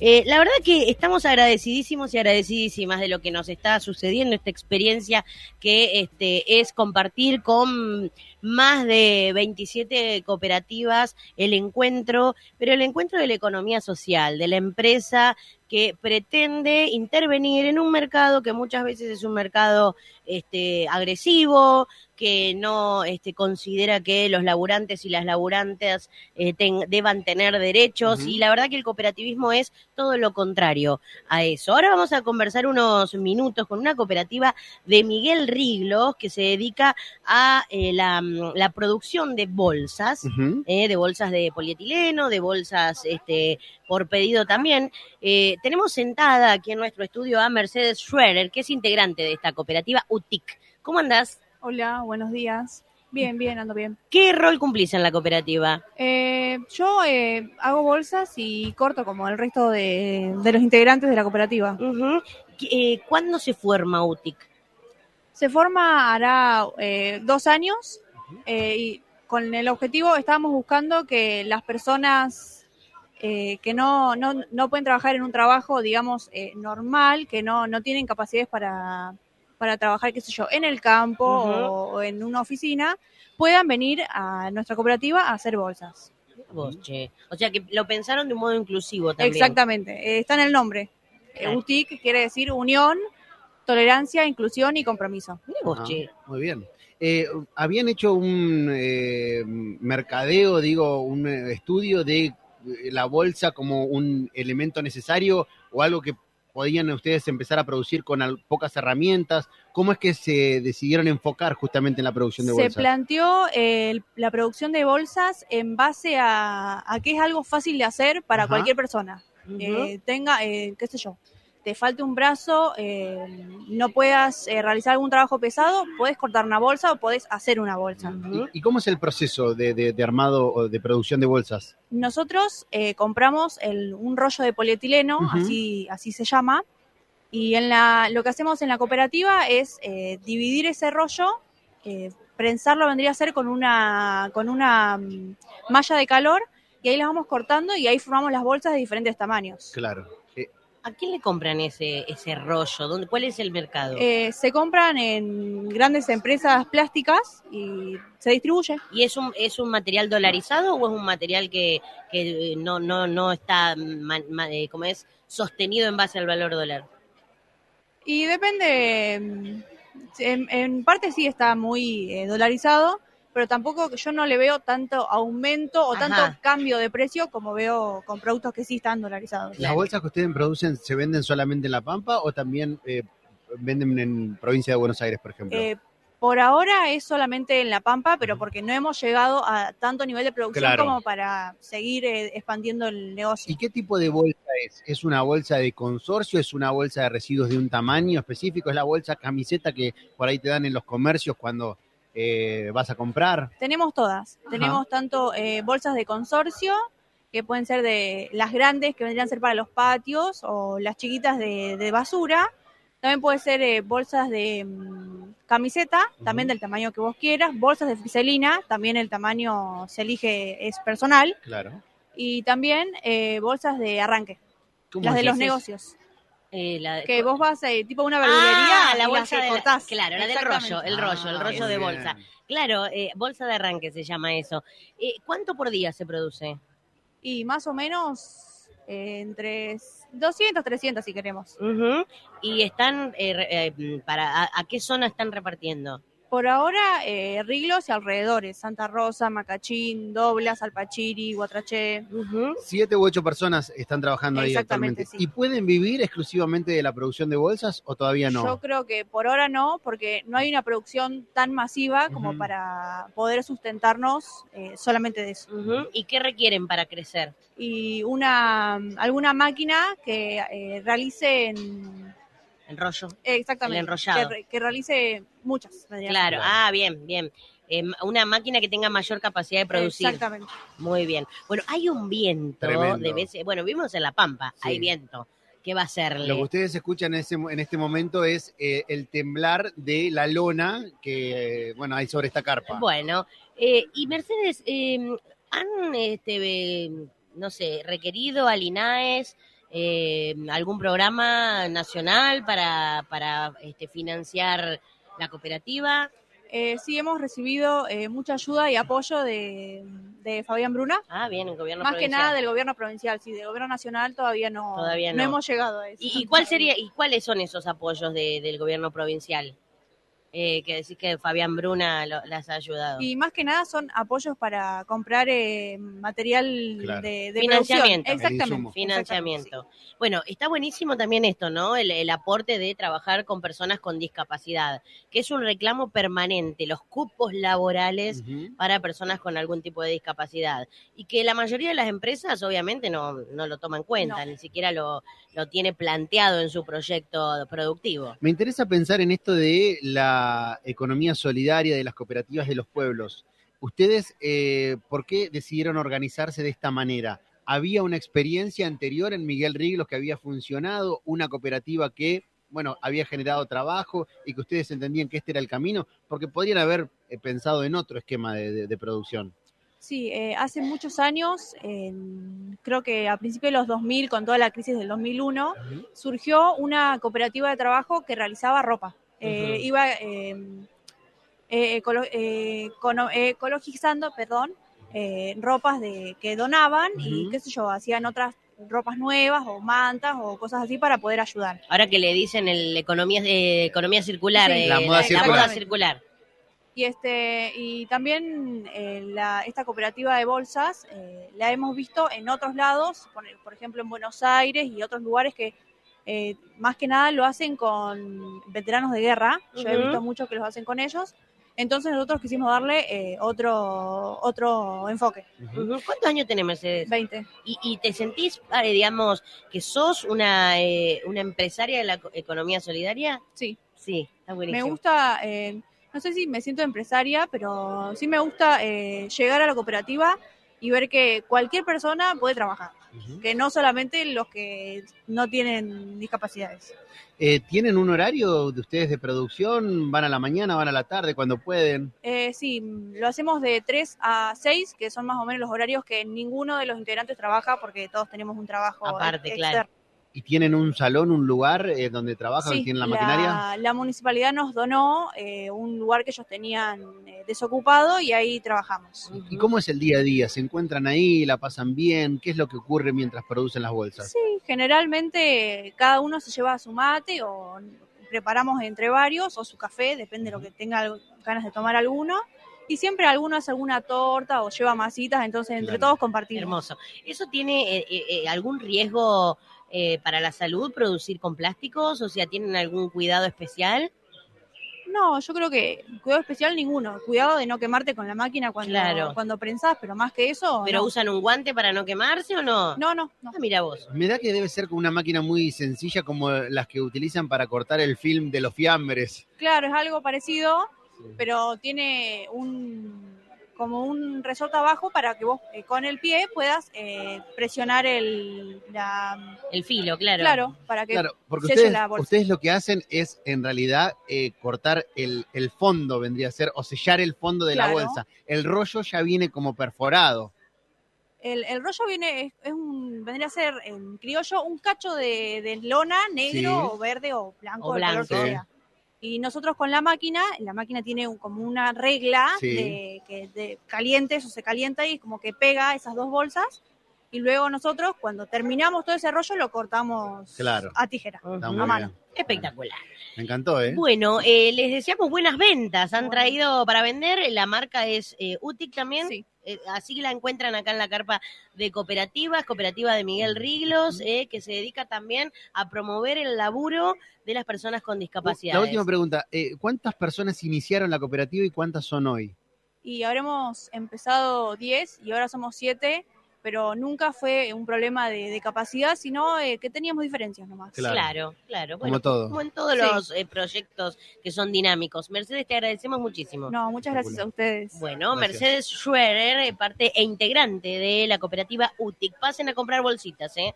Eh, la verdad que estamos agradecidísimos y agradecidísimas de lo que nos está sucediendo, esta experiencia que este, es compartir con más de 27 cooperativas el encuentro, pero el encuentro de la economía social, de la empresa que pretende intervenir en un mercado que muchas veces es un mercado este, agresivo, que no este, considera que los laburantes y las laburantes eh, deban tener derechos y la verdad que el cooperativismo es todo lo contrario a eso. Ahora vamos a conversar unos minutos con una cooperativa de Miguel Riglos que se dedica a eh, la, la, producción de bolsas, eh, de bolsas de polietileno, de bolsas este, por pedido también. Tenemos sentada aquí en nuestro estudio a Mercedes Schroeder, que es integrante de esta cooperativa UTIC. ¿Cómo andás? Hola, buenos días. Bien, bien, ando bien. ¿Qué rol cumplís en la cooperativa? Eh, yo eh, hago bolsas y corto como el resto de, los integrantes de la cooperativa. Eh, ¿Cuándo se forma UTIC? Se forma hará dos años y con el objetivo estábamos buscando que las personas que no, no, no, pueden trabajar en un trabajo, digamos, normal, que no, no tienen capacidades para para trabajar, qué sé yo, en el campo o, en una oficina, puedan venir a nuestra cooperativa a hacer bolsas. O sea que lo pensaron de un modo inclusivo también. Exactamente, eh, está en el nombre. UTIC quiere decir unión, tolerancia, inclusión y compromiso. Ah, muy bien. Eh, ¿Habían hecho un eh, mercadeo, digo, un estudio de la bolsa como un elemento necesario o algo que podían ustedes empezar a producir con pocas herramientas? ¿Cómo es que se decidieron enfocar justamente en la producción de bolsas? Se planteó la producción de bolsas en base a, que es algo fácil de hacer para cualquier persona. Eh, tenga, eh, qué sé yo, te falte un brazo, eh, no puedas eh, realizar algún trabajo pesado, puedes cortar una bolsa o puedes hacer una bolsa. ¿Y, cómo es el proceso de, armado o de producción de bolsas? Nosotros eh, compramos un rollo de polietileno, así, así se llama, y en la, lo que hacemos en la cooperativa es dividir ese rollo, prensarlo vendría a ser con una, con una mm, malla de calor, y ahí las vamos cortando y ahí formamos las bolsas de diferentes tamaños. Claro. ¿A quién le compran ese, ese rollo? ¿Dónde, ¿Cuál es el mercado? Eh, se compran en grandes empresas plásticas y se distribuye. ¿Y es un, es un material dolarizado o es un material que, que no, no, no está, eh, como es, sostenido en base al valor dólar? Y depende, mm, en, en parte sí está muy eh, dolarizado, pero tampoco yo no le veo tanto aumento o tanto cambio de precio como veo con productos que sí están dolarizados. ¿Las bolsas que ustedes producen se venden solamente en La Pampa o también eh, venden en provincia de Buenos Aires, por ejemplo? Eh, por ahora es solamente en La Pampa, pero porque no hemos llegado a tanto nivel de producción como para seguir eh, expandiendo el negocio. ¿Y qué tipo de bolsa es? ¿Es una bolsa de consorcio? ¿Es una bolsa de residuos de un tamaño específico? ¿Es la bolsa camiseta que por ahí te dan en los comercios cuando eh, vas a comprar? Tenemos todas. Tenemos tanto eh, bolsas de consorcio, que pueden ser de las grandes, que vendrían a ser para los patios, o las chiquitas de, basura. También puede ser eh, bolsas de mm, camiseta, también del tamaño que vos quieras. Bolsas de friselina, también el tamaño se elige, es personal. Claro. Y también bolsas de arranque, las de los negocios. Eh, que vos vas eh, tipo una verdulería ah, la bolsa de cortás. claro, la del rollo, el rollo, el rollo de bolsa. Claro, eh, bolsa de arranque se llama eso. Eh, ¿Cuánto por día se produce? Y más o menos entre 200, 300 si queremos. ¿Y están, para a, qué zona están repartiendo? Por ahora, eh, Riglos y alrededores, Santa Rosa, Macachín, Doblas, Alpachiri, Guatraché. Siete u ocho personas están trabajando ahí actualmente. ¿Y pueden vivir exclusivamente de la producción de bolsas o todavía no? Yo creo que por ahora no, porque no hay una producción tan masiva como para poder sustentarnos eh, solamente de eso. ¿Y qué requieren para crecer? Y una alguna máquina que eh, realice en el rollo. Exactamente. El enrollado. Que, realice muchas. Claro, ah, bien, bien. Em, una máquina que tenga mayor capacidad de producir. Exactamente. Muy bien. Bueno, hay un viento de veces, bueno, vimos en La Pampa, hay viento. ¿Qué va a hacerle? Lo que ustedes escuchan en, ese, en este momento es eh, el temblar de la lona que, bueno, hay sobre esta carpa. Bueno, eh, y Mercedes, em, ¿han, este, no sé, requerido al INAES eh, algún programa nacional para, para este, financiar la cooperativa. Eh, sí, hemos recibido eh, mucha ayuda y apoyo de, de Fabián Bruna. Ah, bien, el gobierno Más que nada del gobierno provincial, sí, del gobierno nacional todavía no, Todavía no. hemos llegado a eso. ¿Y, y cuál sería y cuáles son esos apoyos de- del gobierno provincial? Eh, que decís que Fabián Bruna lo- las ha ayudado. Y más que nada son apoyos para comprar eh, material Claro. de, de Financiamiento. producción. Exactamente. Financiamiento. Bueno, está buenísimo también esto, ¿no? El, el aporte de trabajar con personas con discapacidad, que es un reclamo permanente, los cupos laborales para personas con algún tipo de discapacidad. Y que la mayoría de las empresas obviamente no, no lo toma en cuenta, No. ni siquiera lo, lo tiene planteado en su proyecto productivo. Me interesa pensar en esto de la economía solidaria de las cooperativas de los pueblos. ¿Ustedes eh, por qué decidieron organizarse de esta manera? ¿Había una experiencia anterior en Miguel Riglos que había funcionado, una cooperativa que, bueno, había generado trabajo y que ustedes entendían que este era el camino? Porque podrían haber eh, pensado en otro esquema de, de- de producción. Sí, eh, hace muchos años, creo que a principios de los 2000, con toda la crisis del 2001, surgió una cooperativa de trabajo que realizaba ropa. Eh, Ujú. Iba eh, eh, ecolo- eh, eh, ecologizando, perdón, eh, ropas de que donaban y qué sé yo, hacían otras ropas nuevas o mantas o cosas así para poder ayudar. Ahora que le dicen el economía, eh, economía circular, Sí, eh, La moda la moda circular. circular. Y este y también eh, la, esta cooperativa de bolsas eh, la hemos visto en otros lados, por, por ejemplo en Buenos Aires y otros lugares que eh, más que nada lo hacen con veteranos de guerra. Yo he visto muchos que los hacen con ellos. Entonces nosotros quisimos darle eh, otro otro enfoque. ¿Cuántos años tenés, Mercedes? 20. ¿Y, y te sentís, eh, digamos, que sos una, eh, una empresaria de la co- economía solidaria? Sí. Sí, está Me buenísimo. gusta, eh, no sé si me siento empresaria, pero sí me gusta eh, llegar a la cooperativa y ver que cualquier persona puede trabajar. Que no solamente los que no tienen discapacidades. Eh, ¿Tienen un horario de ustedes de producción? ¿Van a la mañana, van a la tarde, cuando pueden? Eh, sí, lo hacemos de 3 a 6, que son más o menos los horarios que ninguno de los integrantes trabaja porque todos tenemos un trabajo Aparte, ex- claro. externo. ¿Y tienen un salón, un lugar eh, donde trabajan, Sí, tienen la maquinaria? la municipalidad nos donó eh, un lugar que ellos tenían eh, desocupado y ahí trabajamos. ¿Y cómo es el día a día? ¿Se encuentran ahí? ¿La pasan bien? ¿Qué es lo que ocurre mientras producen las bolsas? Sí, generalmente cada uno se lleva su mate o preparamos entre varios o su café, depende de lo que tenga ganas de tomar alguno. Y siempre alguno hace alguna torta o lleva masitas, entonces entre Claro. todos compartimos. Hermoso. ¿Eso tiene eh, eh, eh, algún riesgo eh, para la salud producir con plásticos? O sea, ¿tienen algún cuidado especial? No, yo creo que cuidado especial ninguno. Cuidado de no quemarte con la máquina cuando, Claro. cuando prensás, pero más que eso. ¿Pero no. usan un guante para no quemarse o no? no, no, no. Ah, mira vos. Me da que debe ser con una máquina muy sencilla como las que utilizan para cortar el film de los fiambres. Claro, es algo parecido, pero tiene un como un resorte abajo para que vos eh, con el pie puedas eh, presionar el la El filo, claro. claro, para que Claro, porque ustedes, la bolsa. ustedes lo que hacen es en realidad eh, cortar el, el fondo, vendría a ser, o sellar el fondo de la bolsa. El rollo ya viene como perforado. el, el rollo viene es, es un vendría a ser en criollo un cacho de, de lona negro Sí. o verde o blanco, O el color que blanco. sea. Y nosotros con la máquina, la máquina tiene un- como una regla Sí. de que de caliente, eso se calienta y como que pega esas dos bolsas. Y luego nosotros, cuando terminamos todo ese rollo, lo cortamos Claro. a tijera. A mano. Espectacular. Me encantó, ¿eh? Bueno, eh, les deseamos buenas ventas. Han Bueno. traído para vender. La marca es eh, UTIC también. Sí. Eh, así la encuentran acá en la carpa de cooperativas, cooperativa de Miguel Riglos, eh, que se dedica también a promover el laburo de las personas con discapacidades. La última pregunta, eh, ¿cuántas personas iniciaron la cooperativa y cuántas son hoy? Y habremos empezado 10 y ahora somos 7, pero nunca fue un problema de, de capacidad, sino eh, que teníamos diferencias nomás. Claro. Claro, claro. Como Bueno, todo. Como en todos Sí. los eh, proyectos que son dinámicos. Mercedes, te agradecemos muchísimo. No, muchas gracias a ustedes. Bueno, Gracias. Mercedes Schwerer, eh, parte e integrante de la cooperativa UTIC. Pasen a comprar bolsitas, ¿eh?